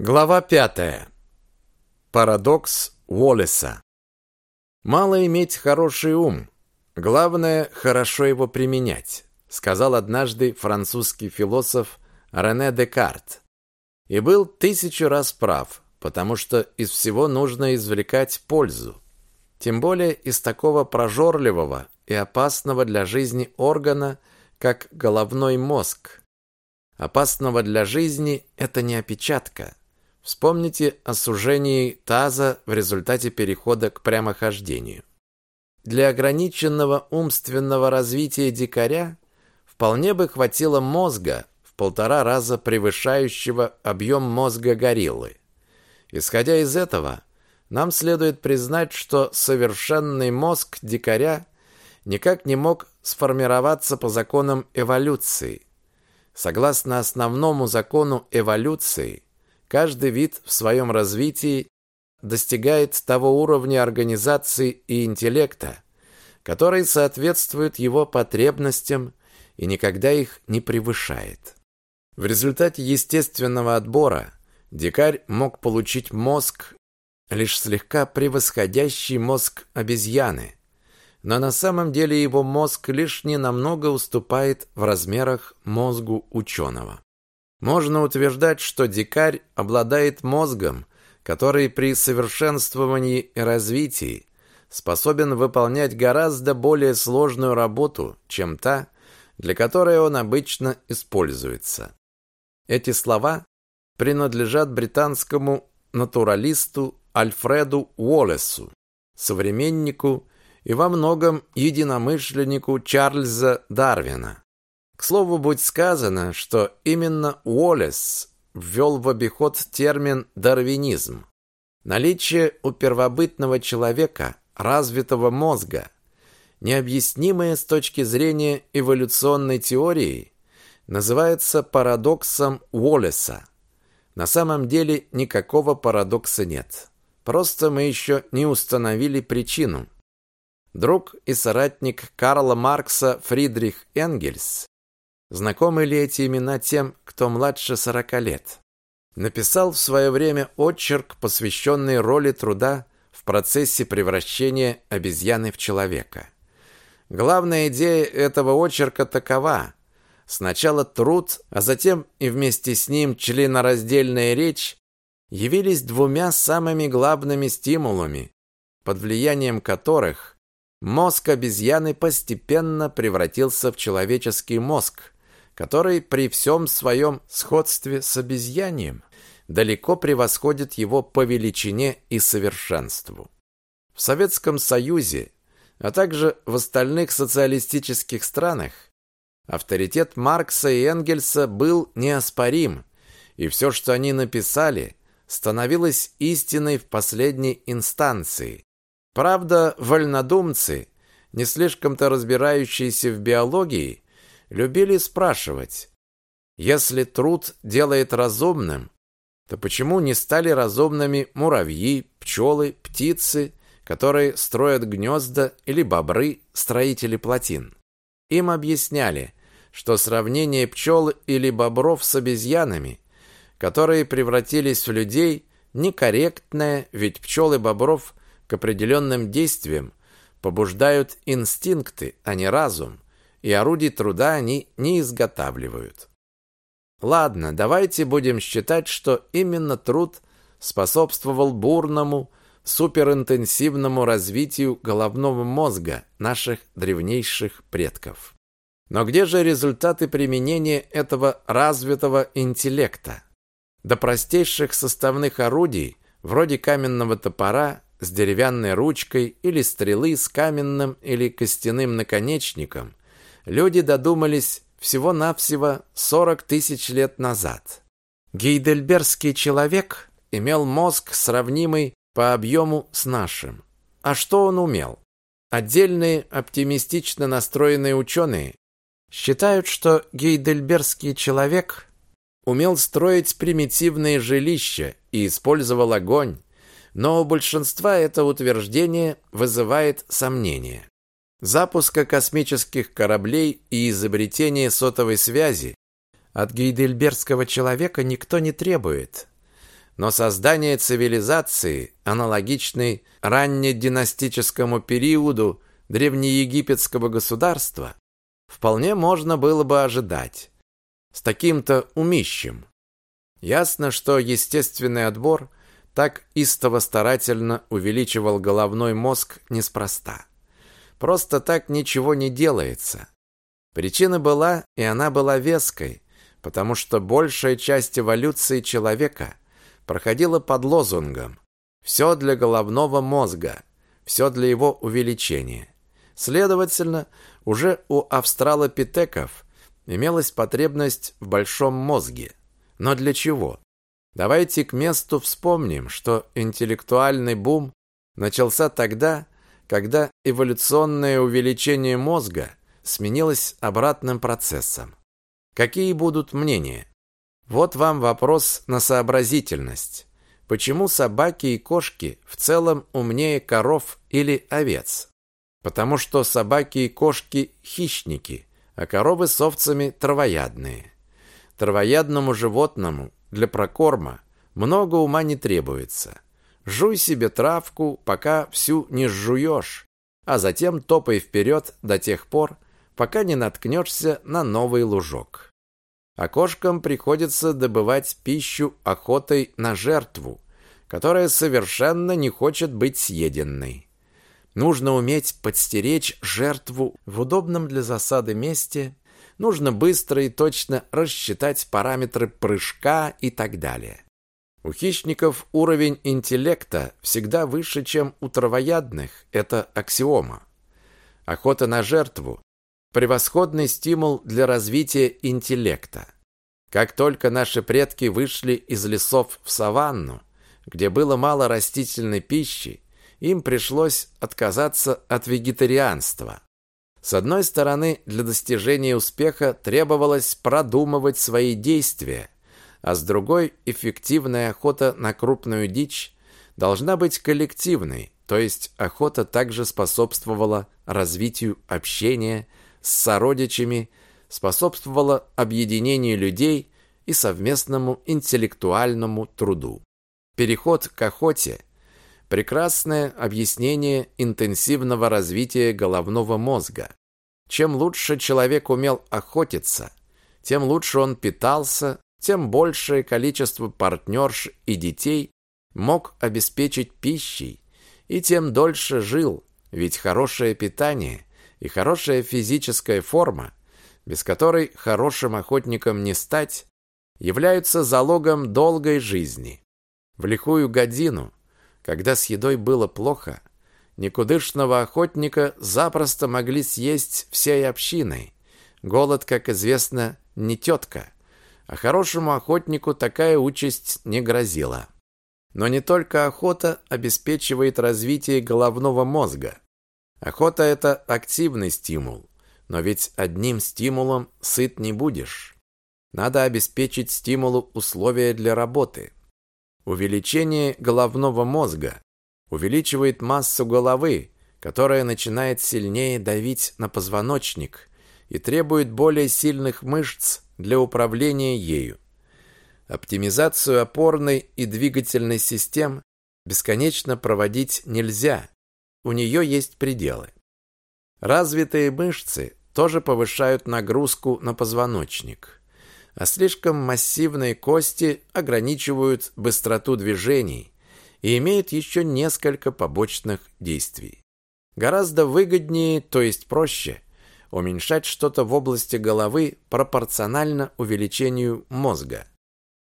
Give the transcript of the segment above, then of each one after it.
Глава пятая. Парадокс Уоллеса. Мало иметь хороший ум, главное хорошо его применять, сказал однажды французский философ Рене Декарт. И был тысячу раз прав, потому что из всего нужно извлекать пользу. Тем более из такого прожорливого и опасного для жизни органа, как головной мозг. Опасного для жизни это не опечатка, Вспомните о сужении таза в результате перехода к прямохождению. Для ограниченного умственного развития дикаря вполне бы хватило мозга в полтора раза превышающего объем мозга гориллы. Исходя из этого, нам следует признать, что совершенный мозг дикаря никак не мог сформироваться по законам эволюции. Согласно основному закону эволюции, Каждый вид в своем развитии достигает того уровня организации и интеллекта, который соответствует его потребностям и никогда их не превышает. В результате естественного отбора дикарь мог получить мозг, лишь слегка превосходящий мозг обезьяны, но на самом деле его мозг лишь ненамного уступает в размерах мозгу ученого. Можно утверждать, что дикарь обладает мозгом, который при совершенствовании и развитии способен выполнять гораздо более сложную работу, чем та, для которой он обычно используется. Эти слова принадлежат британскому натуралисту Альфреду Уоллесу, современнику и во многом единомышленнику Чарльза Дарвина. К слову, будь сказано, что именно Уоллес ввел в обиход термин «дарвинизм». Наличие у первобытного человека развитого мозга, необъяснимое с точки зрения эволюционной теории, называется парадоксом Уоллеса. На самом деле никакого парадокса нет. Просто мы еще не установили причину. Друг и соратник Карла Маркса Фридрих Энгельс Знакомы ли эти имена тем, кто младше 40 лет? Написал в свое время очерк, посвященный роли труда в процессе превращения обезьяны в человека. Главная идея этого очерка такова. Сначала труд, а затем и вместе с ним членораздельная речь явились двумя самыми главными стимулами, под влиянием которых мозг обезьяны постепенно превратился в человеческий мозг, который при всем своем сходстве с обезьянием далеко превосходит его по величине и совершенству. В Советском Союзе, а также в остальных социалистических странах авторитет Маркса и Энгельса был неоспорим, и все, что они написали, становилось истиной в последней инстанции. Правда, вольнодумцы, не слишком-то разбирающиеся в биологии, любили спрашивать, если труд делает разумным, то почему не стали разумными муравьи, пчелы, птицы, которые строят гнезда, или бобры, строители плотин? Им объясняли, что сравнение пчел или бобров с обезьянами, которые превратились в людей, некорректное, ведь пчелы бобров к определенным действиям побуждают инстинкты, а не разум, и орудий труда они не изготавливают. Ладно, давайте будем считать, что именно труд способствовал бурному, суперинтенсивному развитию головного мозга наших древнейших предков. Но где же результаты применения этого развитого интеллекта? До простейших составных орудий, вроде каменного топора с деревянной ручкой или стрелы с каменным или костяным наконечником, люди додумались всего-навсего 40 тысяч лет назад. Гейдельбергский человек имел мозг, сравнимый по объему с нашим. А что он умел? Отдельные оптимистично настроенные ученые считают, что гейдельбергский человек умел строить примитивные жилища и использовал огонь, но у большинства это утверждение вызывает сомнения запуска космических кораблей и изобретения сотовой связи от гейдельбергского человека никто не требует. Но создание цивилизации, аналогичной раннединастическому периоду древнеегипетского государства, вполне можно было бы ожидать. С таким-то умищем. Ясно, что естественный отбор так истово старательно увеличивал головной мозг неспроста. Просто так ничего не делается. Причина была, и она была веской, потому что большая часть эволюции человека проходила под лозунгом «все для головного мозга», «все для его увеличения». Следовательно, уже у австралопитеков имелась потребность в большом мозге. Но для чего? Давайте к месту вспомним, что интеллектуальный бум начался тогда, когда эволюционное увеличение мозга сменилось обратным процессом. Какие будут мнения? Вот вам вопрос на сообразительность. Почему собаки и кошки в целом умнее коров или овец? Потому что собаки и кошки хищники, а коровы с овцами травоядные. Травоядному животному для прокорма много ума не требуется. Жуй себе травку, пока всю не сжуешь, а затем топай вперед до тех пор, пока не наткнешься на новый лужок. А кошкам приходится добывать пищу охотой на жертву, которая совершенно не хочет быть съеденной. Нужно уметь подстеречь жертву в удобном для засады месте, нужно быстро и точно рассчитать параметры прыжка и так далее. У хищников уровень интеллекта всегда выше, чем у травоядных, это аксиома. Охота на жертву – превосходный стимул для развития интеллекта. Как только наши предки вышли из лесов в саванну, где было мало растительной пищи, им пришлось отказаться от вегетарианства. С одной стороны, для достижения успеха требовалось продумывать свои действия, а с другой, эффективная охота на крупную дичь должна быть коллективной, то есть охота также способствовала развитию общения с сородичами, способствовала объединению людей и совместному интеллектуальному труду. Переход к охоте Прекрасное объяснение интенсивного развития головного мозга. Чем лучше человек умел охотиться, тем лучше он питался, тем большее количество партнерш и детей мог обеспечить пищей, и тем дольше жил, ведь хорошее питание и хорошая физическая форма, без которой хорошим охотником не стать, являются залогом долгой жизни. В лихую годину когда с едой было плохо, никудышного охотника запросто могли съесть всей общиной. Голод, как известно, не тетка, а хорошему охотнику такая участь не грозила. Но не только охота обеспечивает развитие головного мозга. Охота – это активный стимул, но ведь одним стимулом сыт не будешь. Надо обеспечить стимулу условия для работы – Увеличение головного мозга увеличивает массу головы, которая начинает сильнее давить на позвоночник и требует более сильных мышц для управления ею. Оптимизацию опорной и двигательной систем бесконечно проводить нельзя, у нее есть пределы. Развитые мышцы тоже повышают нагрузку на позвоночник а слишком массивные кости ограничивают быстроту движений и имеют еще несколько побочных действий. Гораздо выгоднее, то есть проще, уменьшать что-то в области головы пропорционально увеличению мозга.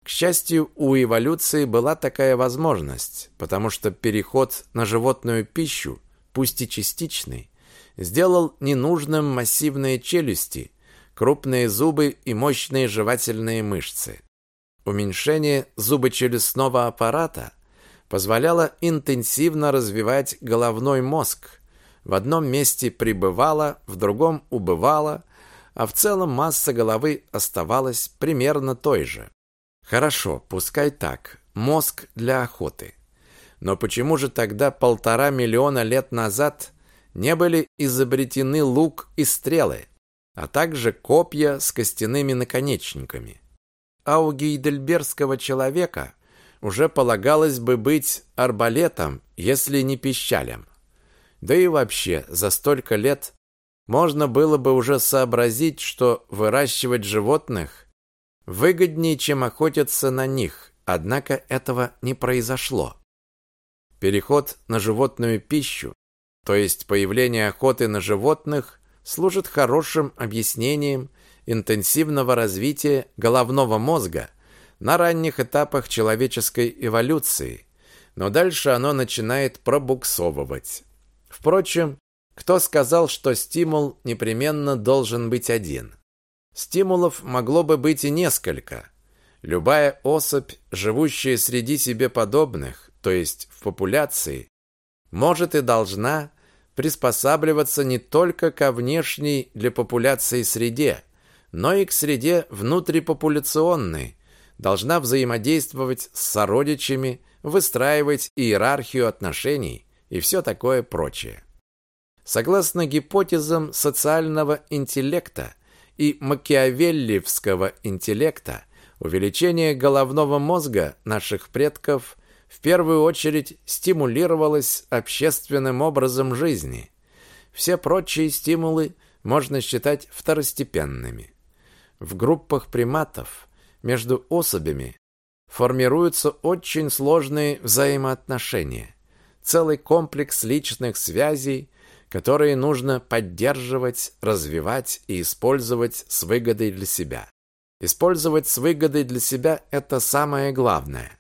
К счастью, у эволюции была такая возможность, потому что переход на животную пищу, пусть и частичный, сделал ненужным массивные челюсти крупные зубы и мощные жевательные мышцы. Уменьшение зубочелюстного аппарата позволяло интенсивно развивать головной мозг. В одном месте пребывало, в другом убывало, а в целом масса головы оставалась примерно той же. Хорошо, пускай так. Мозг для охоты. Но почему же тогда полтора миллиона лет назад не были изобретены лук и стрелы? а также копья с костяными наконечниками. А у гейдельбергского человека уже полагалось бы быть арбалетом, если не пищалем. Да и вообще, за столько лет можно было бы уже сообразить, что выращивать животных выгоднее, чем охотиться на них, однако этого не произошло. Переход на животную пищу, то есть появление охоты на животных, служит хорошим объяснением интенсивного развития головного мозга на ранних этапах человеческой эволюции, но дальше оно начинает пробуксовывать. Впрочем, кто сказал, что стимул непременно должен быть один? Стимулов могло бы быть и несколько. Любая особь, живущая среди себе подобных, то есть в популяции, может и должна приспосабливаться не только ко внешней для популяции среде, но и к среде внутрипопуляционной, должна взаимодействовать с сородичами, выстраивать иерархию отношений и все такое прочее. Согласно гипотезам социального интеллекта и макиавеллевского интеллекта, увеличение головного мозга наших предков в первую очередь стимулировалось общественным образом жизни. Все прочие стимулы можно считать второстепенными. В группах приматов между особями формируются очень сложные взаимоотношения, целый комплекс личных связей, которые нужно поддерживать, развивать и использовать с выгодой для себя. Использовать с выгодой для себя – это самое главное.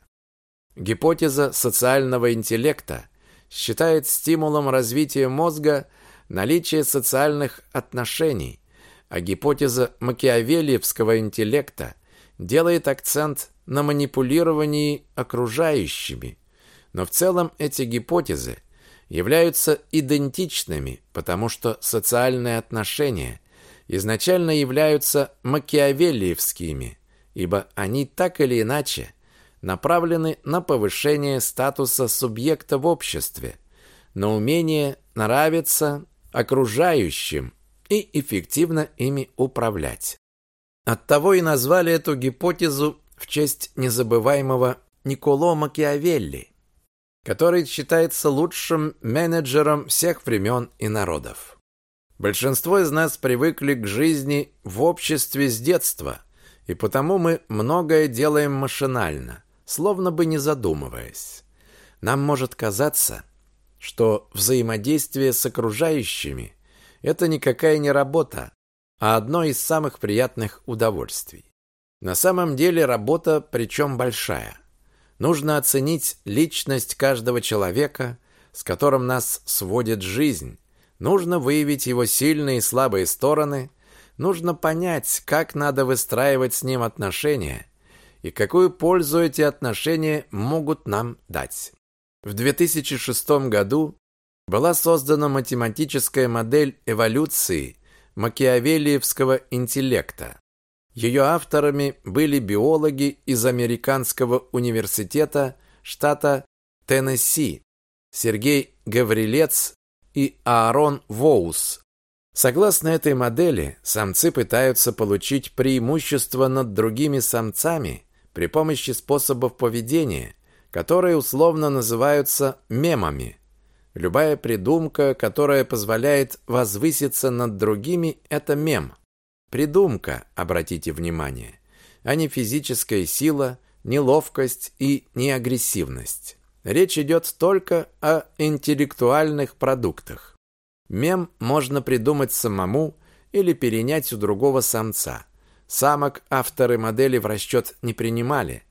Гипотеза социального интеллекта считает стимулом развития мозга наличие социальных отношений, а гипотеза макиавеллиевского интеллекта делает акцент на манипулировании окружающими. Но в целом эти гипотезы являются идентичными, потому что социальные отношения изначально являются макиавеллиевскими, ибо они так или иначе направлены на повышение статуса субъекта в обществе, на умение нравиться окружающим и эффективно ими управлять. Оттого и назвали эту гипотезу в честь незабываемого Николо Макиавелли, который считается лучшим менеджером всех времен и народов. Большинство из нас привыкли к жизни в обществе с детства, и потому мы многое делаем машинально, словно бы не задумываясь. Нам может казаться, что взаимодействие с окружающими – это никакая не работа, а одно из самых приятных удовольствий. На самом деле работа, причем большая. Нужно оценить личность каждого человека, с которым нас сводит жизнь. Нужно выявить его сильные и слабые стороны. Нужно понять, как надо выстраивать с ним отношения и какую пользу эти отношения могут нам дать. В 2006 году была создана математическая модель эволюции макиавеллиевского интеллекта. Ее авторами были биологи из Американского университета штата Теннесси Сергей Гаврилец и Аарон Воус. Согласно этой модели, самцы пытаются получить преимущество над другими самцами при помощи способов поведения, которые условно называются мемами. Любая придумка, которая позволяет возвыситься над другими, это мем. Придумка, обратите внимание, а не физическая сила, не ловкость и не агрессивность. Речь идет только о интеллектуальных продуктах. Мем можно придумать самому или перенять у другого самца. Самок авторы модели в расчет не принимали,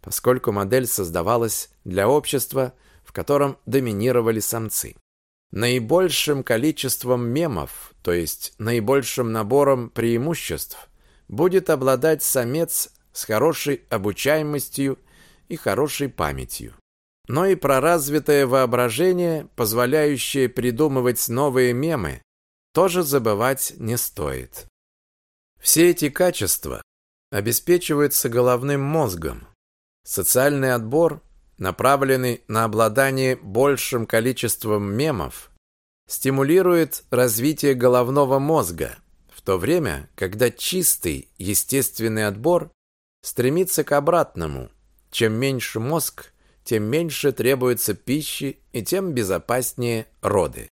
поскольку модель создавалась для общества – в котором доминировали самцы. Наибольшим количеством мемов, то есть наибольшим набором преимуществ, будет обладать самец с хорошей обучаемостью и хорошей памятью. Но и проразвитое воображение, позволяющее придумывать новые мемы, тоже забывать не стоит. Все эти качества обеспечиваются головным мозгом. Социальный отбор направленный на обладание большим количеством мемов, стимулирует развитие головного мозга, в то время, когда чистый естественный отбор стремится к обратному, чем меньше мозг, тем меньше требуется пищи и тем безопаснее роды.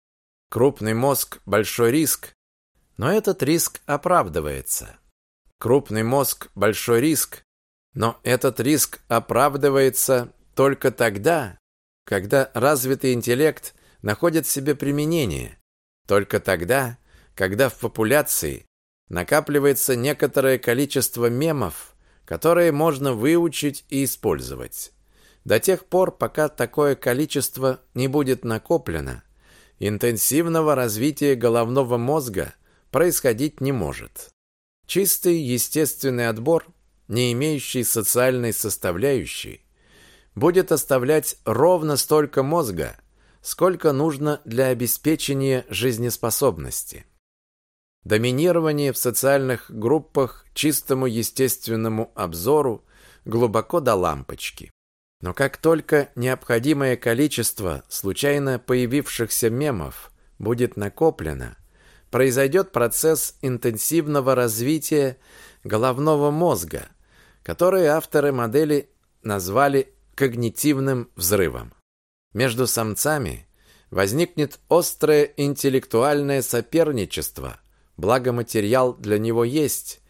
Крупный мозг – большой риск, но этот риск оправдывается. Крупный мозг – большой риск, но этот риск оправдывается только тогда, когда развитый интеллект находит в себе применение, только тогда, когда в популяции накапливается некоторое количество мемов, которые можно выучить и использовать. До тех пор, пока такое количество не будет накоплено, интенсивного развития головного мозга происходить не может. Чистый естественный отбор, не имеющий социальной составляющей, будет оставлять ровно столько мозга, сколько нужно для обеспечения жизнеспособности. Доминирование в социальных группах чистому естественному обзору глубоко до лампочки. Но как только необходимое количество случайно появившихся мемов будет накоплено, произойдет процесс интенсивного развития головного мозга, который авторы модели назвали когнитивным взрывом. Между самцами возникнет острое интеллектуальное соперничество, благо материал для него есть,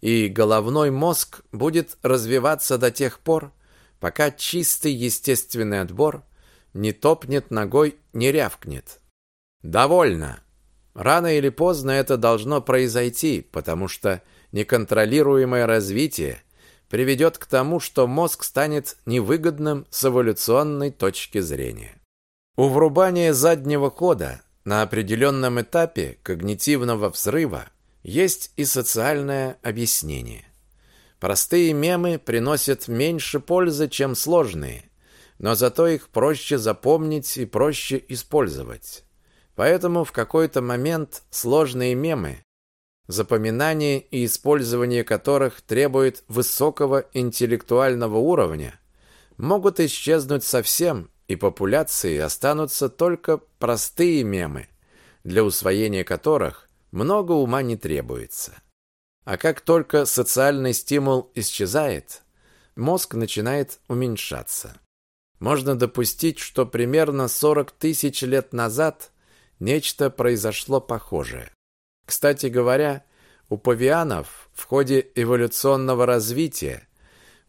и головной мозг будет развиваться до тех пор, пока чистый естественный отбор не топнет ногой, не рявкнет. Довольно. Рано или поздно это должно произойти, потому что неконтролируемое развитие приведет к тому, что мозг станет невыгодным с эволюционной точки зрения. У врубания заднего хода на определенном этапе когнитивного взрыва есть и социальное объяснение. Простые мемы приносят меньше пользы, чем сложные, но зато их проще запомнить и проще использовать. Поэтому в какой-то момент сложные мемы, запоминание и использование которых требует высокого интеллектуального уровня, могут исчезнуть совсем, и популяции останутся только простые мемы, для усвоения которых много ума не требуется. А как только социальный стимул исчезает, мозг начинает уменьшаться. Можно допустить, что примерно 40 тысяч лет назад нечто произошло похожее. Кстати говоря, у павианов в ходе эволюционного развития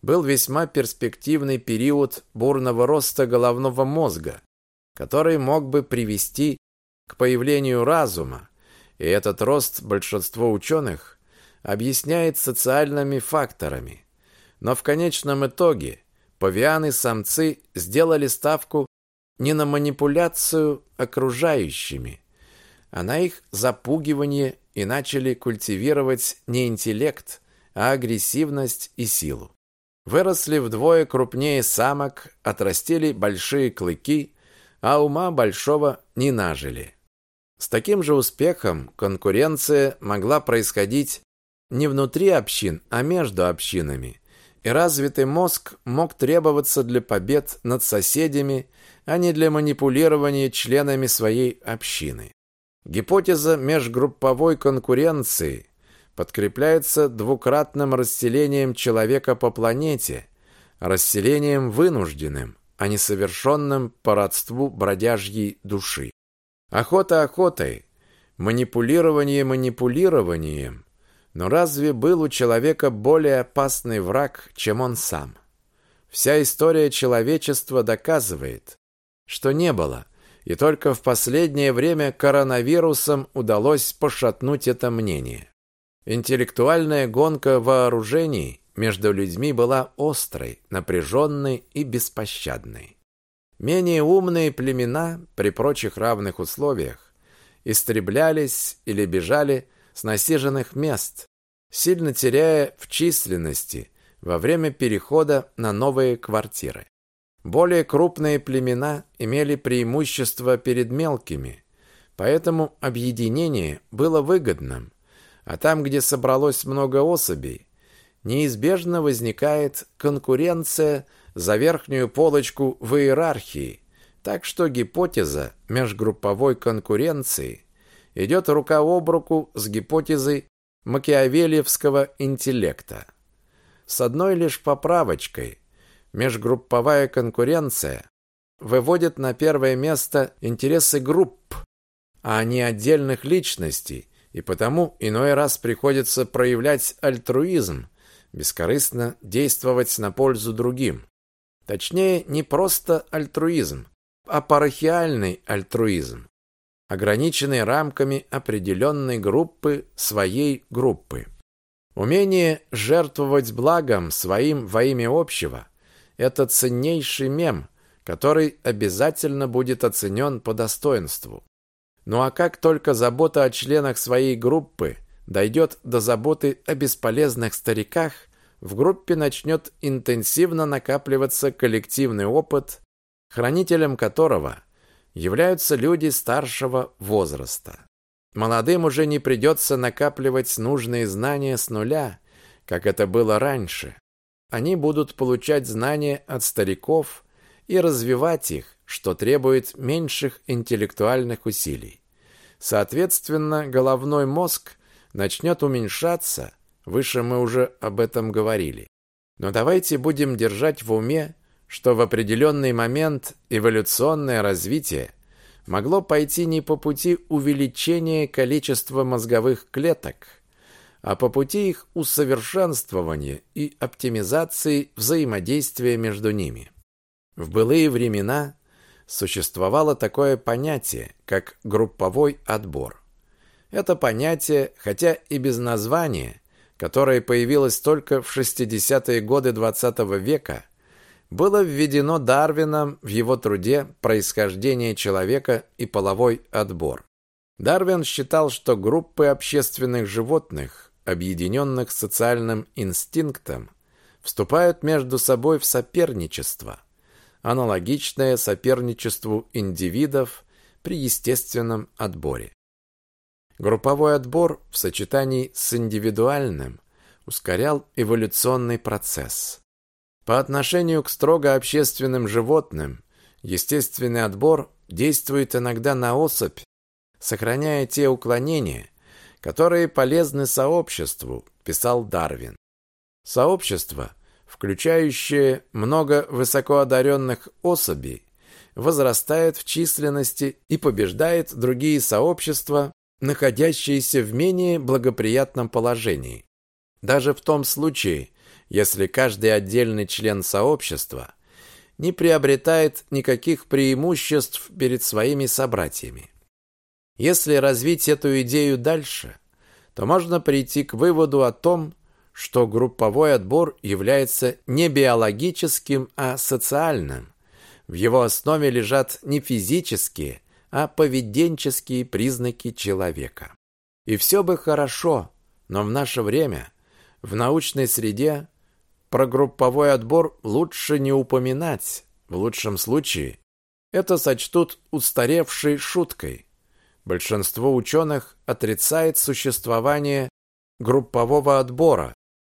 был весьма перспективный период бурного роста головного мозга, который мог бы привести к появлению разума, и этот рост большинство ученых объясняет социальными факторами. Но в конечном итоге павианы-самцы сделали ставку не на манипуляцию окружающими, а на их запугивание и начали культивировать не интеллект, а агрессивность и силу. Выросли вдвое крупнее самок, отрастили большие клыки, а ума большого не нажили. С таким же успехом конкуренция могла происходить не внутри общин, а между общинами. И развитый мозг мог требоваться для побед над соседями, а не для манипулирования членами своей общины. Гипотеза межгрупповой конкуренции подкрепляется двукратным расселением человека по планете, расселением вынужденным, а не совершенным по родству бродяжьей души. Охота охотой, манипулирование манипулированием, но разве был у человека более опасный враг, чем он сам? Вся история человечества доказывает, что не было, и только в последнее время коронавирусом удалось пошатнуть это мнение. Интеллектуальная гонка вооружений между людьми была острой, напряженной и беспощадной. Менее умные племена при прочих равных условиях истреблялись или бежали с насиженных мест, сильно теряя в численности во время перехода на новые квартиры. Более крупные племена имели преимущество перед мелкими, поэтому объединение было выгодным, а там, где собралось много особей, неизбежно возникает конкуренция за верхнюю полочку в иерархии, так что гипотеза межгрупповой конкуренции идет рука об руку с гипотезой макиавелевского интеллекта. С одной лишь поправочкой. Межгрупповая конкуренция выводит на первое место интересы групп, а не отдельных личностей, и потому иной раз приходится проявлять альтруизм, бескорыстно действовать на пользу другим. Точнее, не просто альтруизм, а парахиальный альтруизм, ограниченный рамками определенной группы своей группы. Умение жертвовать благом своим во имя общего – это ценнейший мем, который обязательно будет оценен по достоинству. Ну а как только забота о членах своей группы дойдет до заботы о бесполезных стариках, в группе начнет интенсивно накапливаться коллективный опыт, хранителем которого являются люди старшего возраста. Молодым уже не придется накапливать нужные знания с нуля, как это было раньше. Они будут получать знания от стариков и развивать их, что требует меньших интеллектуальных усилий. Соответственно, головной мозг начнет уменьшаться, выше мы уже об этом говорили. Но давайте будем держать в уме, что в определенный момент эволюционное развитие могло пойти не по пути увеличения количества мозговых клеток, а по пути их усовершенствования и оптимизации взаимодействия между ними. В былые времена существовало такое понятие, как групповой отбор. Это понятие, хотя и без названия, которое появилось только в 60-е годы XX -го века, было введено Дарвином в его труде «Происхождение человека и половой отбор». Дарвин считал, что группы общественных животных, объединенных социальным инстинктом, вступают между собой в соперничество, аналогичное соперничеству индивидов при естественном отборе. Групповой отбор в сочетании с индивидуальным ускорял эволюционный процесс. По отношению к строго общественным животным естественный отбор действует иногда на особь, сохраняя те уклонения, которые полезны сообществу, писал Дарвин. Сообщество, включающее много высокоодаренных особей, возрастает в численности и побеждает другие сообщества, находящиеся в менее благоприятном положении. Даже в том случае, если каждый отдельный член сообщества не приобретает никаких преимуществ перед своими собратьями. Если развить эту идею дальше, то можно прийти к выводу о том, что групповой отбор является не биологическим, а социальным. В его основе лежат не физические, а поведенческие признаки человека. И все бы хорошо, но в наше время в научной среде про групповой отбор лучше не упоминать. В лучшем случае это сочтут устаревшей шуткой. Большинство ученых отрицает существование группового отбора,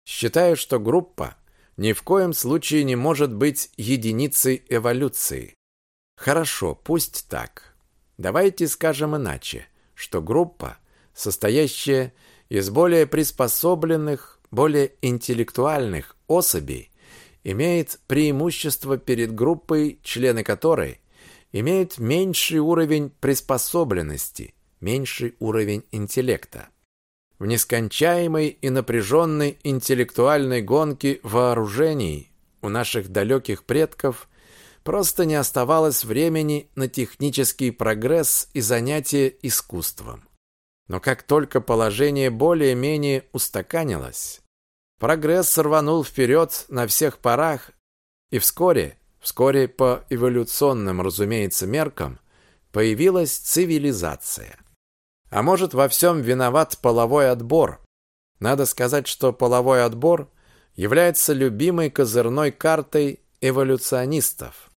считая, что группа ни в коем случае не может быть единицей эволюции. Хорошо, пусть так. Давайте скажем иначе, что группа, состоящая из более приспособленных, более интеллектуальных особей имеет преимущество перед группой, члены которой имеют меньший уровень приспособленности, меньший уровень интеллекта. В нескончаемой и напряженной интеллектуальной гонке вооружений у наших далеких предков просто не оставалось времени на технический прогресс и занятия искусством. Но как только положение более-менее устаканилось, Прогресс рванул вперед на всех парах, и вскоре, вскоре по эволюционным, разумеется, меркам, появилась цивилизация. А может, во всем виноват половой отбор? Надо сказать, что половой отбор является любимой козырной картой эволюционистов.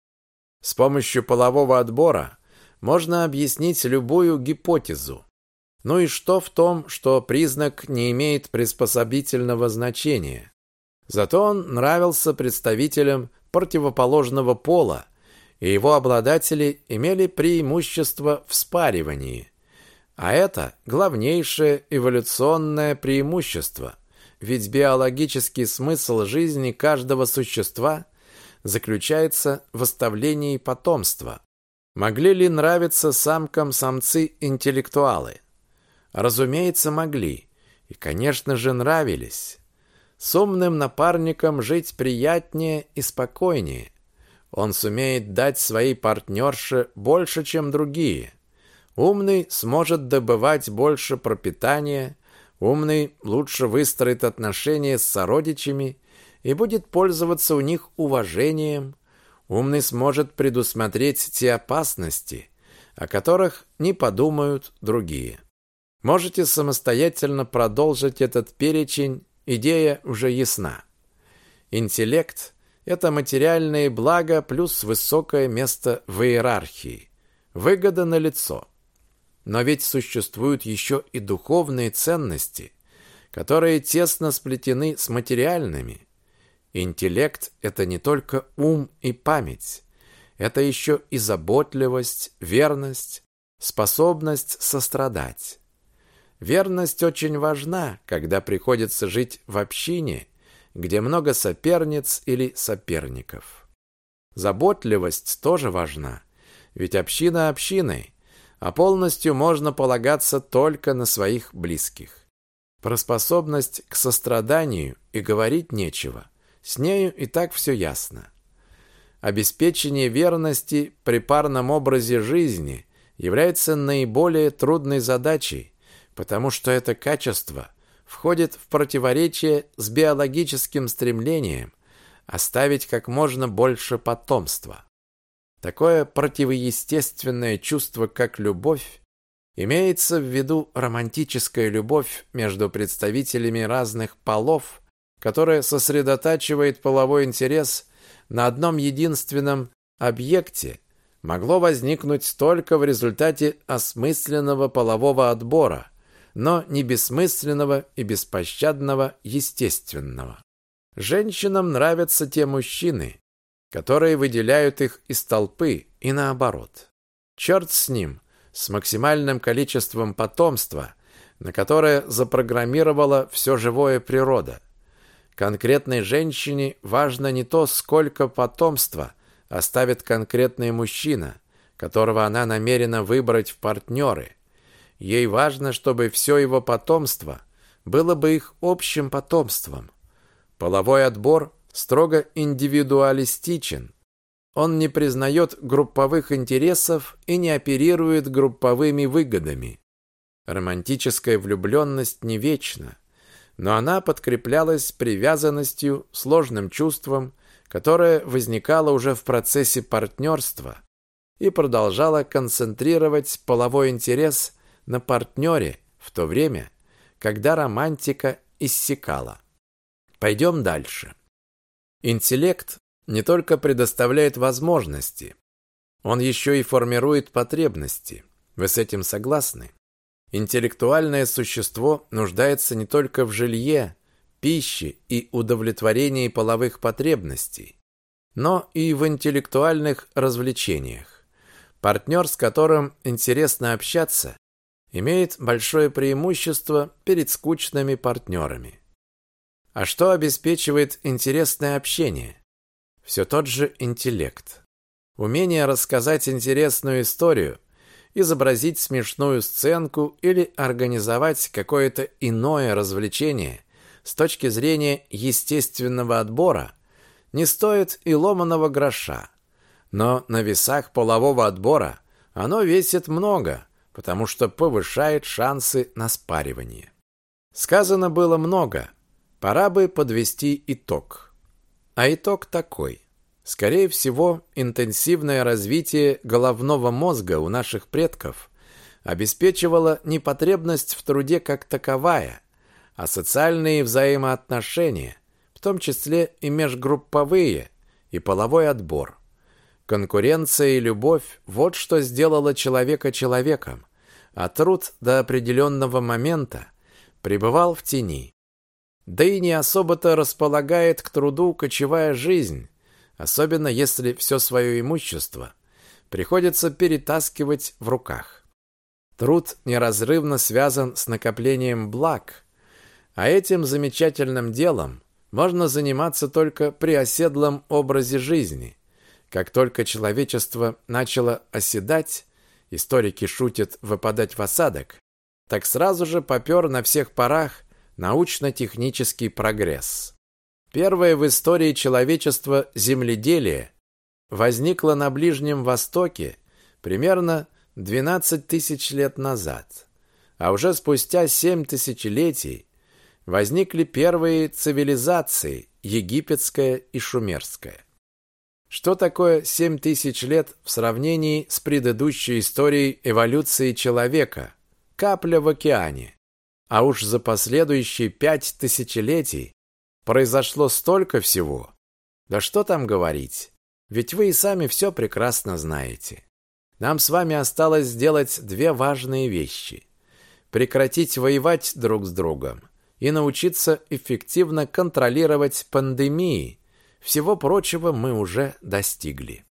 С помощью полового отбора можно объяснить любую гипотезу. Ну и что в том, что признак не имеет приспособительного значения? Зато он нравился представителям противоположного пола, и его обладатели имели преимущество в спаривании. А это главнейшее эволюционное преимущество, ведь биологический смысл жизни каждого существа заключается в оставлении потомства. Могли ли нравиться самкам самцы-интеллектуалы? Разумеется, могли. И, конечно же, нравились. С умным напарником жить приятнее и спокойнее. Он сумеет дать своей партнерше больше, чем другие. Умный сможет добывать больше пропитания, умный лучше выстроит отношения с сородичами и будет пользоваться у них уважением. Умный сможет предусмотреть те опасности, о которых не подумают другие. Можете самостоятельно продолжить этот перечень, идея уже ясна. Интеллект – это материальные блага плюс высокое место в иерархии. Выгода на лицо. Но ведь существуют еще и духовные ценности, которые тесно сплетены с материальными. Интеллект – это не только ум и память. Это еще и заботливость, верность, способность сострадать. Верность очень важна, когда приходится жить в общине, где много соперниц или соперников. Заботливость тоже важна, ведь община общиной, а полностью можно полагаться только на своих близких. Про способность к состраданию и говорить нечего. С нею и так все ясно. Обеспечение верности при парном образе жизни является наиболее трудной задачей, потому что это качество входит в противоречие с биологическим стремлением оставить как можно больше потомства. Такое противоестественное чувство, как любовь, имеется в виду романтическая любовь между представителями разных полов, которая сосредотачивает половой интерес на одном единственном объекте, могло возникнуть только в результате осмысленного полового отбора – но не бессмысленного и беспощадного естественного. Женщинам нравятся те мужчины, которые выделяют их из толпы и наоборот. Черт с ним, с максимальным количеством потомства, на которое запрограммировала все живое природа. Конкретной женщине важно не то, сколько потомства оставит конкретный мужчина, которого она намерена выбрать в партнеры – Ей важно, чтобы все его потомство было бы их общим потомством. Половой отбор строго индивидуалистичен. Он не признает групповых интересов и не оперирует групповыми выгодами. Романтическая влюбленность не вечна, но она подкреплялась привязанностью, сложным чувством, которое возникало уже в процессе партнерства и продолжало концентрировать половой интерес на партнере в то время, когда романтика иссякала. Пойдем дальше. Интеллект не только предоставляет возможности, он еще и формирует потребности. Вы с этим согласны? Интеллектуальное существо нуждается не только в жилье, пище и удовлетворении половых потребностей, но и в интеллектуальных развлечениях. Партнер, с которым интересно общаться, имеет большое преимущество перед скучными партнерами. А что обеспечивает интересное общение? Все тот же интеллект. Умение рассказать интересную историю, изобразить смешную сценку или организовать какое-то иное развлечение с точки зрения естественного отбора не стоит и ломаного гроша. Но на весах полового отбора оно весит много – потому что повышает шансы на спаривание. Сказано было много. Пора бы подвести итог. А итог такой. Скорее всего, интенсивное развитие головного мозга у наших предков обеспечивало не потребность в труде как таковая, а социальные взаимоотношения, в том числе и межгрупповые, и половой отбор. Конкуренция и любовь – вот что сделало человека человеком а труд до определенного момента пребывал в тени. Да и не особо-то располагает к труду кочевая жизнь, особенно если все свое имущество приходится перетаскивать в руках. Труд неразрывно связан с накоплением благ, а этим замечательным делом можно заниматься только при оседлом образе жизни. Как только человечество начало оседать, историки шутят выпадать в осадок, так сразу же попер на всех парах научно-технический прогресс. Первое в истории человечества земледелие возникло на Ближнем Востоке примерно 12 тысяч лет назад, а уже спустя 7 тысячелетий возникли первые цивилизации египетская и шумерская. Что такое 7 тысяч лет в сравнении с предыдущей историей эволюции человека? Капля в океане. А уж за последующие пять тысячелетий произошло столько всего. Да что там говорить? Ведь вы и сами все прекрасно знаете. Нам с вами осталось сделать две важные вещи. Прекратить воевать друг с другом и научиться эффективно контролировать пандемии. Всего прочего мы уже достигли.